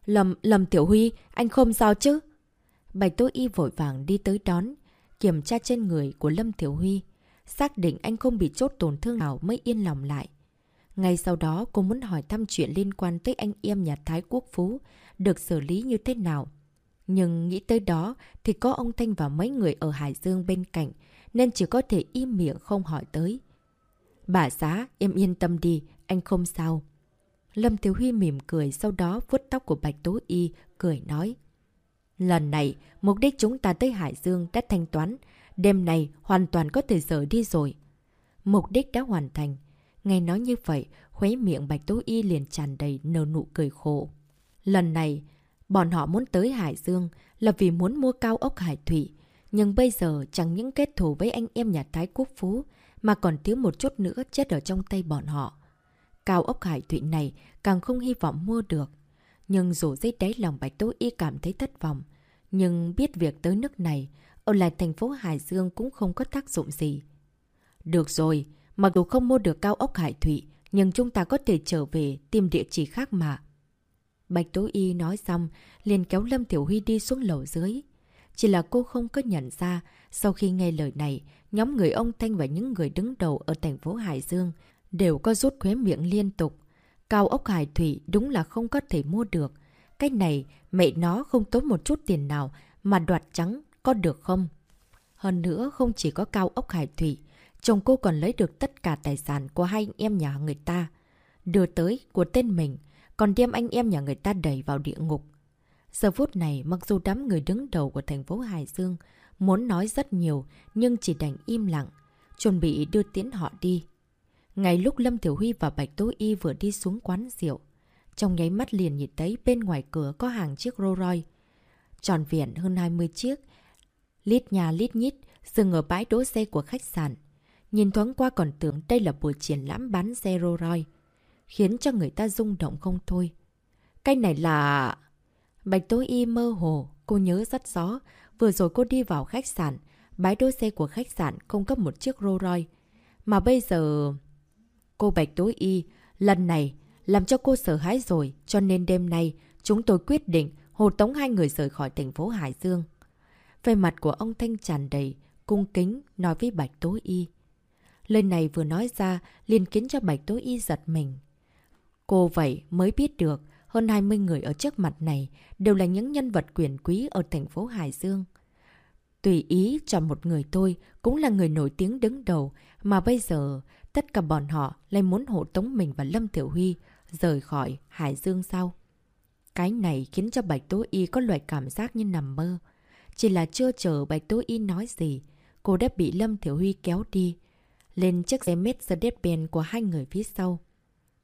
Lâm, Lâm Tiểu Huy, anh không sao chứ? Bạch Tố Y vội vàng đi tới đón, kiểm tra trên người của Lâm Tiểu Huy. Xác định anh không bị chốt tổn thương nào mới yên lòng lại. Ngay sau đó cô muốn hỏi thăm chuyện liên quan tới anh em nhà Thái Quốc Phú được xử lý như thế nào. Nhưng nghĩ tới đó thì có ông Thanh và mấy người ở Hải Dương bên cạnh nên chỉ có thể im miệng không hỏi tới. Bà xã, em yên tâm đi, anh không sao. Lâm Thiếu Huy mỉm cười sau đó vuốt tóc của Bạch Tố Y, cười nói. Lần này, mục đích chúng ta tới Hải Dương đã thanh toán. Đêm này hoàn toàn có thể rời đi rồi. Mục đích đã hoàn thành. Nghe nói như vậy, khuấy miệng Bạch Tố Y liền tràn đầy nở nụ cười khổ. Lần này, bọn họ muốn tới Hải Dương là vì muốn mua cao ốc Hải Thủy. Nhưng bây giờ chẳng những kết thù với anh em nhà Thái Quốc Phú, mà còn thiếu một chút nữa chết ở trong tay bọn họ. Cao ốc Hải thụy này càng không hy vọng mua được. Nhưng dù dưới đáy lòng Bạch Tố Y cảm thấy thất vọng, nhưng biết việc tới nước này, ở lại thành phố Hải Dương cũng không có tác dụng gì. Được rồi, Mặc dù không mua được cao ốc Hải Thụy, nhưng chúng ta có thể trở về tìm địa chỉ khác mà. Bạch Tố Y nói xong, liền kéo Lâm Tiểu Huy đi xuống lầu dưới. Chỉ là cô không có nhận ra, sau khi nghe lời này, nhóm người ông Thanh và những người đứng đầu ở thành phố Hải Dương đều có rút khóe miệng liên tục. Cao ốc Hải Thủy đúng là không có thể mua được. Cái này, mẹ nó không tốn một chút tiền nào mà đoạt trắng, có được không? Hơn nữa, không chỉ có cao ốc Hải Thủy, chồng cô còn lấy được tất cả tài sản của hai anh em nhà người ta. Đưa tới của tên mình, còn đem anh em nhà người ta đẩy vào địa ngục. Giờ phút này, mặc dù đám người đứng đầu của thành phố Hải Dương muốn nói rất nhiều, nhưng chỉ đành im lặng, chuẩn bị đưa tiến họ đi. Ngay lúc Lâm Tiểu Huy và Bạch Tố Y vừa đi xuống quán rượu, trong nháy mắt liền nhìn thấy bên ngoài cửa có hàng chiếc Rolls Royce. Tròn viện hơn 20 chiếc, lít nhà lít nhít, dừng ở bãi đỗ xe của khách sạn. Nhìn thoáng qua còn tưởng đây là buổi triển lãm bán xe Rolls Royce, khiến cho người ta rung động không thôi. Cái này là... Bạch Tố Y mơ hồ, cô nhớ rất rõ. Vừa rồi cô đi vào khách sạn, bãi đỗ xe của khách sạn không cấp một chiếc Rolls Royce. Mà bây giờ... Cô Bạch Tố Y, lần này làm cho cô sợ hãi rồi, cho nên đêm nay chúng tôi quyết định hồ tống hai người rời khỏi thành phố Hải Dương. Về mặt của ông Thanh tràn đầy, cung kính, nói với Bạch Tố Y. Lời này vừa nói ra liền khiến cho Bạch Tố Y giật mình. Cô vậy mới biết được hơn 20 người ở trước mặt này đều là những nhân vật quyền quý ở thành phố Hải Dương. Tùy ý chọn một người thôi cũng là người nổi tiếng đứng đầu mà bây giờ tất cả bọn họ lại muốn hộ tống mình và Lâm Tiểu Huy rời khỏi Hải Dương sau. Cái này khiến cho Bạch Tố Y có loại cảm giác như nằm mơ. Chỉ là chưa chờ Bạch Tố Y nói gì, cô đã bị Lâm Thiểu Huy kéo đi, lên chiếc xe Mercedes-Benz của hai người phía sau.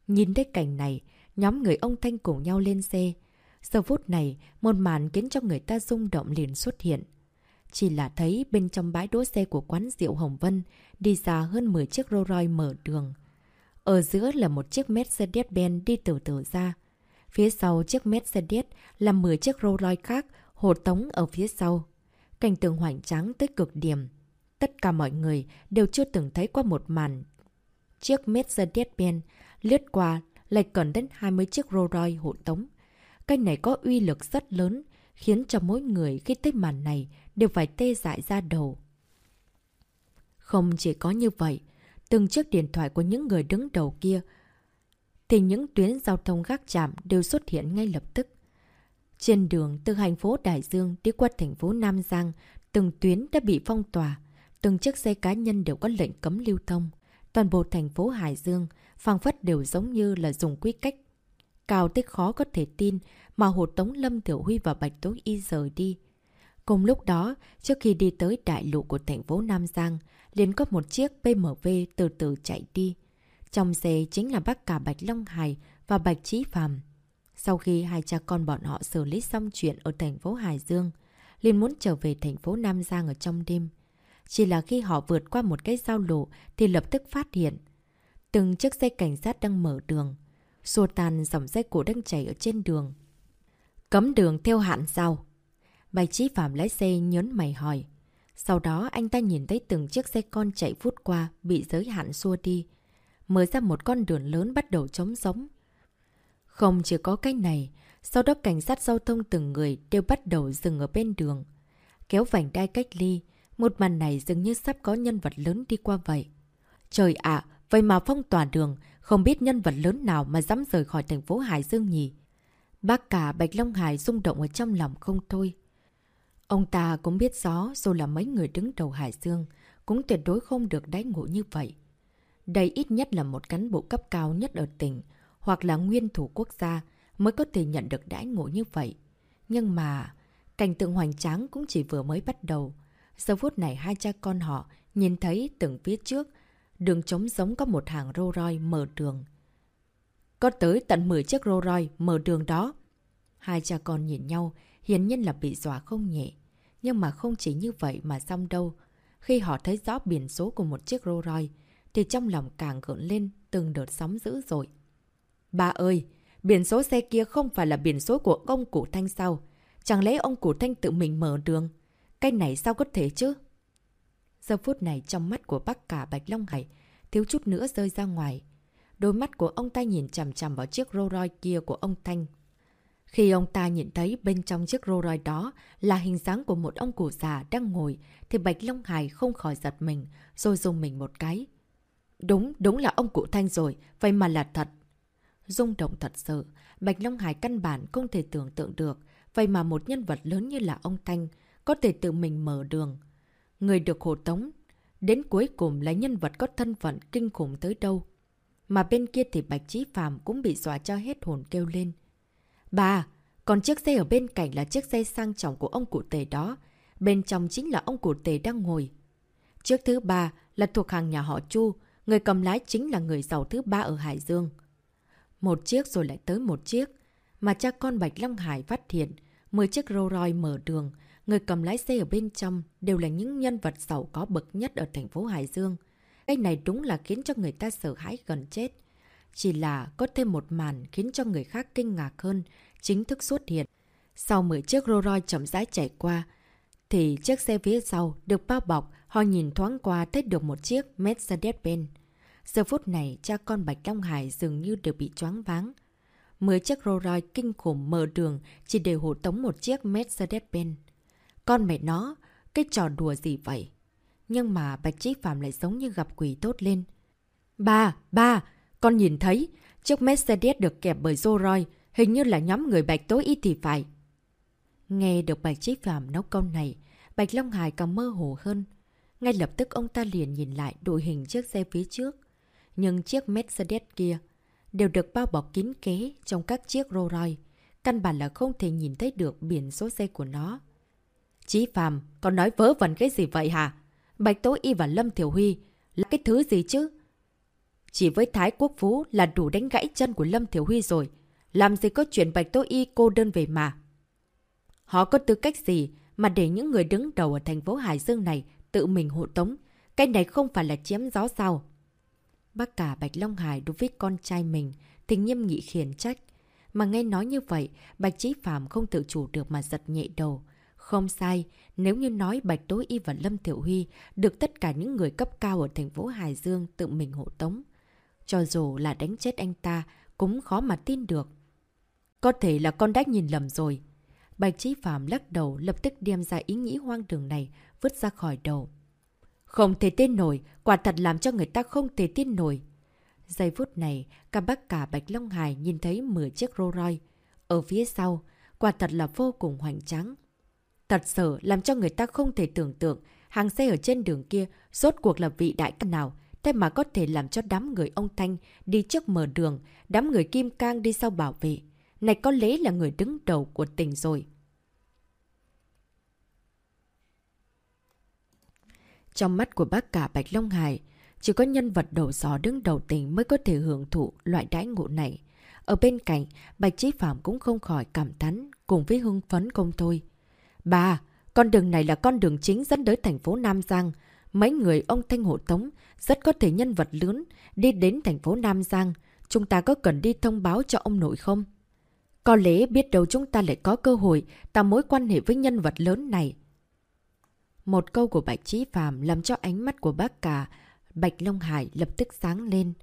Nhìn thấy cảnh này, nhóm người ông Thanh cùng nhau lên xe. Giờ phút này, một màn khiến cho người ta rung động liền xuất hiện. Chỉ là thấy bên trong bãi đỗ xe của quán rượu Hồng Vân đi ra hơn 10 chiếc Rolls Royce mở đường. Ở giữa là một chiếc Mercedes-Benz đi từ từ ra. Phía sau chiếc Mercedes là 10 chiếc Rolls Royce khác hộ tống ở phía sau. Cảnh tượng hoành tráng tới cực điểm. Tất cả mọi người đều chưa từng thấy qua một màn. Chiếc Mercedes-Benz lướt qua lại cần đến 20 chiếc Rolls Royce hộ tống. Cái này có uy lực rất lớn, khiến cho mỗi người khi tới màn này đều phải tê dại ra đầu. Không chỉ có như vậy, từng chiếc điện thoại của những người đứng đầu kia thì những tuyến giao thông gác chạm đều xuất hiện ngay lập tức. Trên đường từ thành phố Đại Dương đi qua thành phố Nam Giang, từng tuyến đã bị phong tỏa, từng chiếc xe cá nhân đều có lệnh cấm lưu thông. Toàn bộ thành phố Hải Dương, phang phất đều giống như là dùng quy cách. Cao tích khó có thể tin mà hồ tống Lâm Tiểu Huy và Bạch Tối Y rời đi. Cùng lúc đó, trước khi đi tới đại lộ của thành phố Nam Giang, liền có một chiếc BMW từ từ chạy đi. Trong xe chính là bác cả Bạch Long Hải và Bạch Trí Phàm. Sau khi hai cha con bọn họ xử lý xong chuyện ở thành phố Hải Dương, liền muốn trở về thành phố Nam Giang ở trong đêm. Chỉ là khi họ vượt qua một cái giao lộ thì lập tức phát hiện. Từng chiếc xe cảnh sát đang mở đường. Xua tan dòng xe cổ đang chảy ở trên đường. Cấm đường theo hạn sao? bài Trí Phạm lái xe nhớn mày hỏi. Sau đó anh ta nhìn thấy từng chiếc xe con chạy vút qua bị giới hạn xua đi. Mở ra một con đường lớn bắt đầu trống giống. Không chỉ có cái này, sau đó cảnh sát giao thông từng người đều bắt đầu dừng ở bên đường. Kéo vành đai cách ly, một màn này dường như sắp có nhân vật lớn đi qua vậy. Trời ạ, vậy mà phong tỏa đường, không biết nhân vật lớn nào mà dám rời khỏi thành phố Hải Dương nhỉ? Bác cả Bạch Long Hải rung động ở trong lòng không thôi. Ông ta cũng biết rõ dù là mấy người đứng đầu Hải Dương, cũng tuyệt đối không được đáy ngộ như vậy. Đây ít nhất là một cán bộ cấp cao nhất ở tỉnh, hoặc là nguyên thủ quốc gia mới có thể nhận được đãi ngộ như vậy. Nhưng mà, cảnh tượng hoành tráng cũng chỉ vừa mới bắt đầu. Giờ phút này hai cha con họ nhìn thấy từng phía trước, đường trống giống có một hàng rô roi mở đường. Có tới tận 10 chiếc rô roi mở đường đó. Hai cha con nhìn nhau, hiển nhiên là bị dọa không nhẹ. Nhưng mà không chỉ như vậy mà xong đâu. Khi họ thấy rõ biển số của một chiếc rô roi, thì trong lòng càng gợn lên từng đợt sóng dữ dội. Ba ơi, biển số xe kia không phải là biển số của ông Cụ Thanh sao? Chẳng lẽ ông Cụ Thanh tự mình mở đường? Cái này sao có thể chứ? Giờ phút này trong mắt của bác cả Bạch Long Hải thiếu chút nữa rơi ra ngoài. Đôi mắt của ông ta nhìn chằm chằm vào chiếc Rolls Royce kia của ông Thanh. Khi ông ta nhìn thấy bên trong chiếc Rolls Royce đó là hình dáng của một ông cụ già đang ngồi, thì Bạch Long Hải không khỏi giật mình, rồi dùng mình một cái. Đúng, đúng là ông cụ Thanh rồi, vậy mà là thật. Rung động thật sự, Bạch Long Hải căn bản không thể tưởng tượng được, vậy mà một nhân vật lớn như là ông Thanh có thể tự mình mở đường. Người được hộ tống, đến cuối cùng là nhân vật có thân phận kinh khủng tới đâu. Mà bên kia thì Bạch Chí Phàm cũng bị dọa cho hết hồn kêu lên. Bà, còn chiếc xe ở bên cạnh là chiếc xe sang trọng của ông cụ tề đó. Bên trong chính là ông cụ tề đang ngồi. Chiếc thứ ba là thuộc hàng nhà họ Chu, người cầm lái chính là người giàu thứ ba ở Hải Dương. Một chiếc rồi lại tới một chiếc. Mà cha con Bạch Long Hải phát hiện 10 chiếc Rolls Royce mở đường, người cầm lái xe ở bên trong đều là những nhân vật giàu có bậc nhất ở thành phố Hải Dương. Cái này đúng là khiến cho người ta sợ hãi gần chết. Chỉ là có thêm một màn khiến cho người khác kinh ngạc hơn, chính thức xuất hiện. Sau 10 chiếc Rolls Royce chậm rãi chạy qua, thì chiếc xe phía sau được bao bọc, họ nhìn thoáng qua thấy được một chiếc Mercedes-Benz. Giờ phút này, cha con Bạch Long Hải dường như đều bị choáng váng. Mười chiếc Rolls Royce kinh khủng mở đường chỉ để hộ tống một chiếc Mercedes-Benz. Con mẹ nó, cái trò đùa gì vậy? Nhưng mà Bạch Trí Phạm lại giống như gặp quỷ tốt lên. Ba, ba, con nhìn thấy, chiếc Mercedes được kẹp bởi Rolls hình như là nhóm người Bạch tối y thì phải. Nghe được Bạch Trí Phạm nói câu này, Bạch Long Hải càng mơ hồ hơn. Ngay lập tức ông ta liền nhìn lại đội hình chiếc xe phía trước. Nhưng chiếc Mercedes kia đều được bao bọc kín kế trong các chiếc Rolls Royce. Căn bản là không thể nhìn thấy được biển số xe của nó. Chí Phạm, con nói vớ vẩn cái gì vậy hả? Bạch Tố Y và Lâm Thiểu Huy là cái thứ gì chứ? Chỉ với Thái Quốc Phú là đủ đánh gãy chân của Lâm Thiểu Huy rồi. Làm gì có chuyện Bạch Tố Y cô đơn về mà. Họ có tư cách gì mà để những người đứng đầu ở thành phố Hải Dương này tự mình hộ tống? Cái này không phải là chém gió sao? Bác cả Bạch Long Hải đối với con trai mình thì nghiêm nghị khiển trách. Mà nghe nói như vậy, Bạch Chí Phạm không tự chủ được mà giật nhẹ đầu. Không sai, nếu như nói Bạch Tố Y và Lâm Thiểu Huy được tất cả những người cấp cao ở thành phố Hải Dương tự mình hộ tống. Cho dù là đánh chết anh ta, cũng khó mà tin được. Có thể là con đã nhìn lầm rồi. Bạch trí Phạm lắc đầu lập tức đem ra ý nghĩ hoang đường này, vứt ra khỏi đầu. Không thể tin nổi, quả thật làm cho người ta không thể tin nổi. Giây phút này, cả bác cả Bạch Long Hải nhìn thấy 10 chiếc Rolls Royce. Ở phía sau, quả thật là vô cùng hoành tráng. Thật sự làm cho người ta không thể tưởng tượng hàng xe ở trên đường kia rốt cuộc là vị đại căn nào, thế mà có thể làm cho đám người ông Thanh đi trước mở đường, đám người Kim Cang đi sau bảo vệ. Này có lẽ là người đứng đầu của tỉnh rồi. Trong mắt của bác cả Bạch Long Hải, chỉ có nhân vật đầu gió đứng đầu tỉnh mới có thể hưởng thụ loại đãi ngộ này. Ở bên cạnh, Bạch trí Phạm cũng không khỏi cảm thán cùng với hưng phấn công thôi. Bà, con đường này là con đường chính dẫn tới thành phố Nam Giang. Mấy người ông Thanh Hộ Tống rất có thể nhân vật lớn đi đến thành phố Nam Giang. Chúng ta có cần đi thông báo cho ông nội không? Có lẽ biết đâu chúng ta lại có cơ hội tạo mối quan hệ với nhân vật lớn này. Một câu của Bạch Trí Phạm làm cho ánh mắt của bác cả Bạch Long Hải lập tức sáng lên.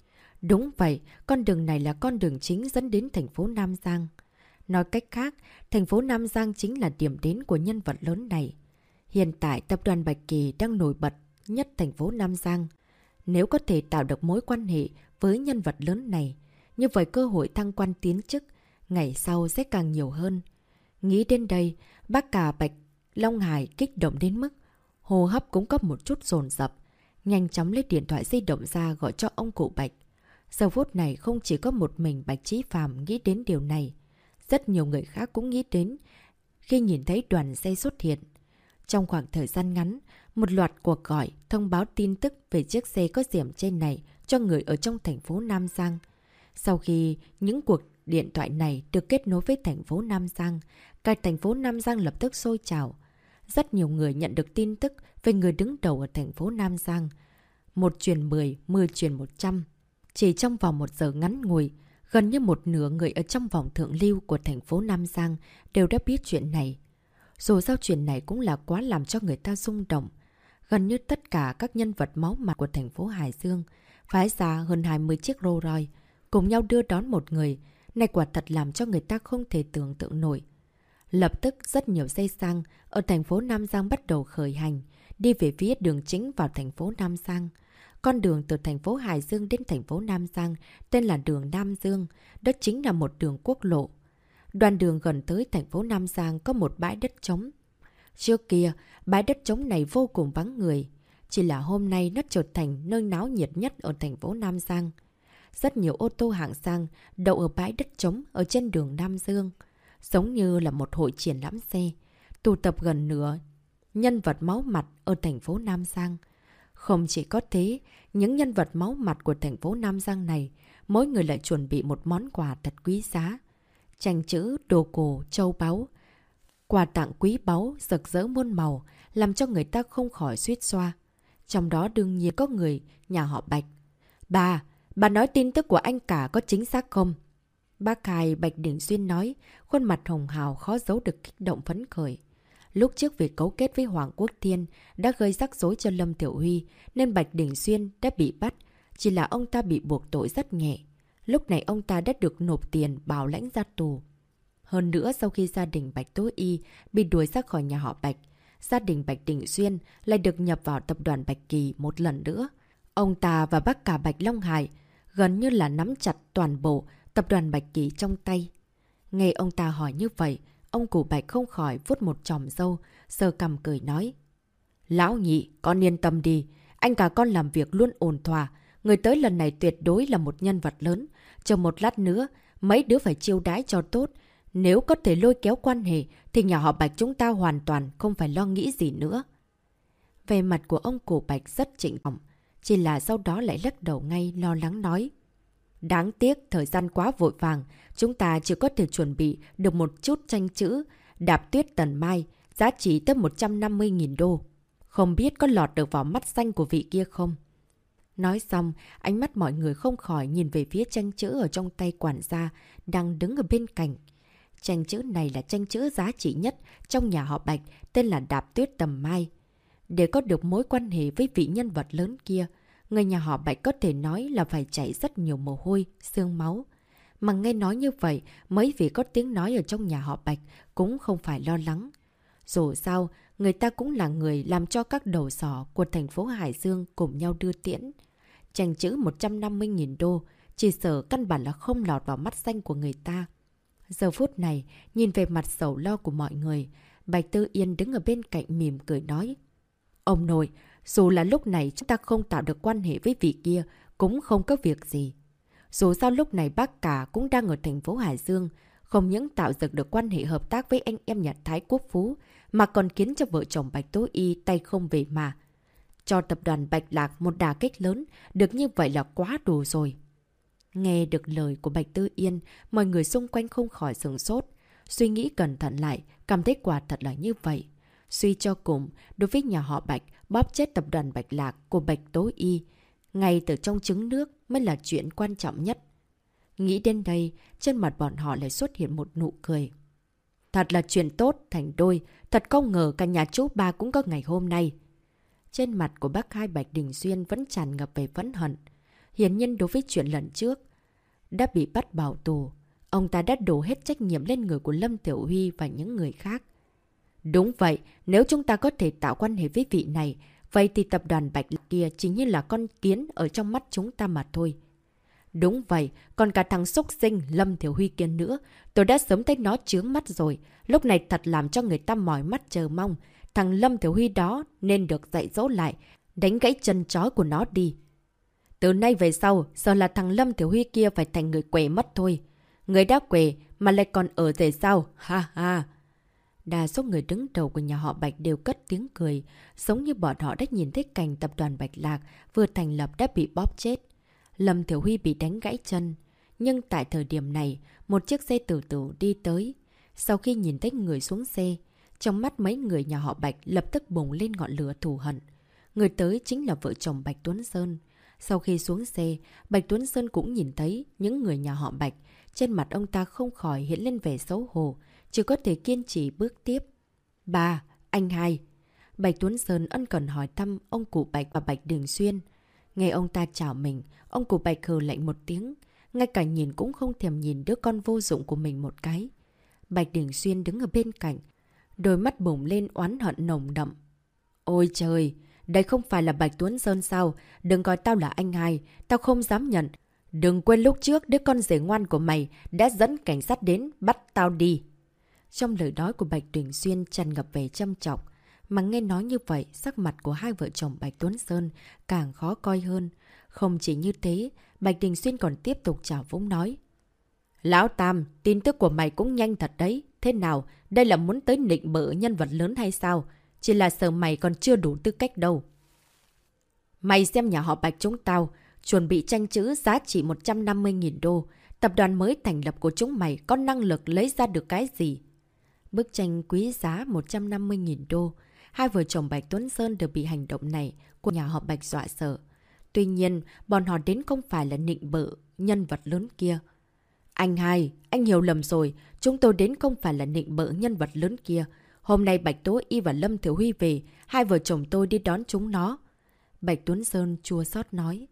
Đúng vậy, con đường này là con đường chính dẫn đến thành phố Nam Giang. Nói cách khác, thành phố Nam Giang chính là điểm đến của nhân vật lớn này. Hiện tại tập đoàn Bạch Kỳ đang nổi bật nhất thành phố Nam Giang. Nếu có thể tạo được mối quan hệ với nhân vật lớn này, như vậy cơ hội thăng quan tiến chức ngày sau sẽ càng nhiều hơn. Nghĩ đến đây, bác cả Bạch Long Hải kích động đến mức hô hấp cũng có một chút dồn dập Nhanh chóng lấy điện thoại di động ra gọi cho ông cụ Bạch. Giờ phút này không chỉ có một mình Bạch Trí Phàm nghĩ đến điều này. Rất nhiều người khác cũng nghĩ đến khi nhìn thấy đoàn xe xuất hiện. Trong khoảng thời gian ngắn, một loạt cuộc gọi thông báo tin tức về chiếc xe có diểm trên này cho người ở trong thành phố Nam Giang. Sau khi những cuộc điện thoại này được kết nối với thành phố Nam Giang, cả thành phố Nam Giang lập tức sôi trào. Rất nhiều người nhận được tin tức về người đứng đầu ở thành phố Nam Giang. Một truyền 10, 10 truyền 100. Chỉ trong vòng một giờ ngắn ngủi, gần như một nửa người ở trong vòng thượng lưu của thành phố Nam Giang đều đã biết chuyện này. Dù sao chuyện này cũng là quá làm cho người ta rung động. Gần như tất cả các nhân vật máu mặt của thành phố Hải Dương phái ra hơn 20 chiếc Rolls Royce cùng nhau đưa đón một người. Này quả thật làm cho người ta không thể tưởng tượng nổi. Lập tức rất nhiều xe xăng ở thành phố Nam Giang bắt đầu khởi hành, đi về phía đường chính vào thành phố Nam Giang. Con đường từ thành phố Hải Dương đến thành phố Nam Giang tên là đường Nam Dương, đó chính là một đường quốc lộ. Đoàn đường gần tới thành phố Nam Giang có một bãi đất trống. Trước kia, bãi đất trống này vô cùng vắng người. Chỉ là hôm nay nó trở thành nơi náo nhiệt nhất ở thành phố Nam Giang. Rất nhiều ô tô hạng sang đậu ở bãi đất trống ở trên đường Nam Dương giống như là một hội triển lãm xe, tụ tập gần nửa nhân vật máu mặt ở thành phố Nam Giang. Không chỉ có thế, những nhân vật máu mặt của thành phố Nam Giang này, mỗi người lại chuẩn bị một món quà thật quý giá. Tranh chữ, đồ cổ, châu báu, quà tặng quý báu, rực rỡ muôn màu, làm cho người ta không khỏi suýt xoa. Trong đó đương nhiên có người, nhà họ Bạch. Bà, bà nói tin tức của anh cả có chính xác không? Bác Khai Bạch Đình Xuyên nói, khuôn mặt hồng hào khó giấu được kích động phấn khởi. Lúc trước việc cấu kết với Hoàng Quốc Thiên đã gây rắc rối cho Lâm Tiểu Huy, nên Bạch Đình Xuyên đã bị bắt, chỉ là ông ta bị buộc tội rất nhẹ. Lúc này ông ta đã được nộp tiền bảo lãnh ra tù. Hơn nữa sau khi gia đình Bạch Tố Y bị đuổi ra khỏi nhà họ Bạch, gia đình Bạch Đình Xuyên lại được nhập vào tập đoàn Bạch Kỳ một lần nữa. Ông ta và bác cả Bạch Long Hải gần như là nắm chặt toàn bộ tập đoàn Bạch Kỳ trong tay. Nghe ông ta hỏi như vậy, ông cụ Bạch không khỏi vuốt một tròm dâu, sờ cầm cười nói. Lão nhị, con yên tâm đi, anh cả con làm việc luôn ổn thỏa, người tới lần này tuyệt đối là một nhân vật lớn. Chờ một lát nữa, mấy đứa phải chiêu đái cho tốt. Nếu có thể lôi kéo quan hệ, thì nhà họ Bạch chúng ta hoàn toàn không phải lo nghĩ gì nữa. Về mặt của ông cổ Bạch rất trịnh trọng, chỉ là sau đó lại lắc đầu ngay lo lắng nói. Đáng tiếc, thời gian quá vội vàng, chúng ta chỉ có thể chuẩn bị được một chút tranh chữ, đạp tuyết tần mai, giá trị tới 150.000 đô. Không biết có lọt được vào mắt xanh của vị kia không? Nói xong, ánh mắt mọi người không khỏi nhìn về phía tranh chữ ở trong tay quản gia, đang đứng ở bên cạnh. Tranh chữ này là tranh chữ giá trị nhất trong nhà họ Bạch, tên là Đạp Tuyết Tầm Mai. Để có được mối quan hệ với vị nhân vật lớn kia, người nhà họ Bạch có thể nói là phải chảy rất nhiều mồ hôi, xương máu. Mà nghe nói như vậy, mấy vị có tiếng nói ở trong nhà họ Bạch cũng không phải lo lắng. Dù sao, người ta cũng là người làm cho các đầu sỏ của thành phố Hải Dương cùng nhau đưa tiễn. Tranh chữ 150.000 đô, chỉ sợ căn bản là không lọt vào mắt xanh của người ta. Giờ phút này, nhìn về mặt sầu lo của mọi người, Bạch Tư Yên đứng ở bên cạnh mỉm cười nói. Ông nội, dù là lúc này chúng ta không tạo được quan hệ với vị kia, cũng không có việc gì. Dù sao lúc này bác cả cũng đang ở thành phố Hải Dương, không những tạo dựng được quan hệ hợp tác với anh em Nhật Thái Quốc Phú, mà còn khiến cho vợ chồng Bạch Tố Y tay không về mà. Cho tập đoàn Bạch Lạc một đà kích lớn, được như vậy là quá đủ rồi. Nghe được lời của Bạch Tư Yên, mọi người xung quanh không khỏi sừng sốt. Suy nghĩ cẩn thận lại, cảm thấy quả thật là như vậy. Suy cho cùng, đối với nhà họ Bạch, bóp chết tập đoàn Bạch Lạc của Bạch Tố Y, ngay từ trong trứng nước mới là chuyện quan trọng nhất. Nghĩ đến đây, trên mặt bọn họ lại xuất hiện một nụ cười. Thật là chuyện tốt, thành đôi. Thật không ngờ cả nhà chú ba cũng có ngày hôm nay. Trên mặt của bác hai Bạch Đình Xuyên vẫn tràn ngập về phẫn hận. Hiển nhiên đối với chuyện lần trước, đã bị bắt bảo tù. Ông ta đã đổ hết trách nhiệm lên người của Lâm Tiểu Huy và những người khác. Đúng vậy, nếu chúng ta có thể tạo quan hệ với vị này, vậy thì tập đoàn Bạch Lạc kia chính như là con kiến ở trong mắt chúng ta mà thôi. Đúng vậy, còn cả thằng xúc sinh Lâm Thiểu Huy kia nữa, tôi đã sớm thấy nó chướng mắt rồi, lúc này thật làm cho người ta mỏi mắt chờ mong. Thằng Lâm Thiểu Huy đó nên được dạy dỗ lại, đánh gãy chân chó của nó đi. Từ nay về sau, giờ là thằng Lâm Thiểu Huy kia phải thành người quẻ mất thôi. Người đã quẻ mà lại còn ở về sau, ha ha. Đa số người đứng đầu của nhà họ Bạch đều cất tiếng cười, giống như bọn họ đã nhìn thấy cảnh tập đoàn Bạch Lạc vừa thành lập đã bị bóp chết. Lâm Thiểu Huy bị đánh gãy chân. Nhưng tại thời điểm này, một chiếc xe tử tử đi tới. Sau khi nhìn thấy người xuống xe, trong mắt mấy người nhà họ Bạch lập tức bùng lên ngọn lửa thù hận. Người tới chính là vợ chồng Bạch Tuấn Sơn. Sau khi xuống xe, Bạch Tuấn Sơn cũng nhìn thấy những người nhà họ Bạch. Trên mặt ông ta không khỏi hiện lên vẻ xấu hổ, chỉ có thể kiên trì bước tiếp. Ba, anh hai. Bạch Tuấn Sơn ân cần hỏi thăm ông cụ Bạch và Bạch Đường Xuyên. Nghe ông ta chào mình, ông cụ Bạch hờ lạnh một tiếng. Ngay cả nhìn cũng không thèm nhìn đứa con vô dụng của mình một cái. Bạch đường Xuyên đứng ở bên cạnh. Đôi mắt bùng lên oán hận nồng đậm. Ôi trời! Đây không phải là Bạch Tuấn Sơn sao? Đừng gọi tao là anh hai. Tao không dám nhận. Đừng quên lúc trước đứa con rể ngoan của mày đã dẫn cảnh sát đến bắt tao đi. Trong lời nói của Bạch Đình Xuyên tràn ngập về châm trọng. Mà nghe nói như vậy, sắc mặt của hai vợ chồng Bạch Tuấn Sơn càng khó coi hơn. Không chỉ như thế, Bạch Đình Xuyên còn tiếp tục chào vũng nói. Lão Tam, tin tức của mày cũng nhanh thật đấy. Thế nào, đây là muốn tới nịnh bỡ nhân vật lớn hay sao? Chỉ là sợ mày còn chưa đủ tư cách đâu. Mày xem nhà họ Bạch chúng tao, chuẩn bị tranh chữ giá trị 150.000 đô. Tập đoàn mới thành lập của chúng mày có năng lực lấy ra được cái gì? Bức tranh quý giá 150.000 đô. Hai vợ chồng Bạch Tuấn Sơn đều bị hành động này của nhà họ Bạch dọa sợ. Tuy nhiên, bọn họ đến không phải là nịnh bợ nhân vật lớn kia. Anh hai, anh hiểu lầm rồi. Chúng tôi đến không phải là nịnh bợ nhân vật lớn kia. Hôm nay Bạch Tố Y và Lâm Thiểu Huy về, hai vợ chồng tôi đi đón chúng nó. Bạch Tuấn Sơn chua xót nói.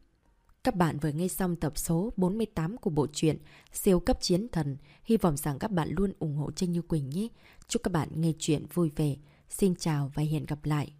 Các bạn vừa nghe xong tập số 48 của bộ truyện Siêu cấp chiến thần. Hy vọng rằng các bạn luôn ủng hộ Trinh Như Quỳnh nhé. Chúc các bạn nghe chuyện vui vẻ. Xin chào và hẹn gặp lại.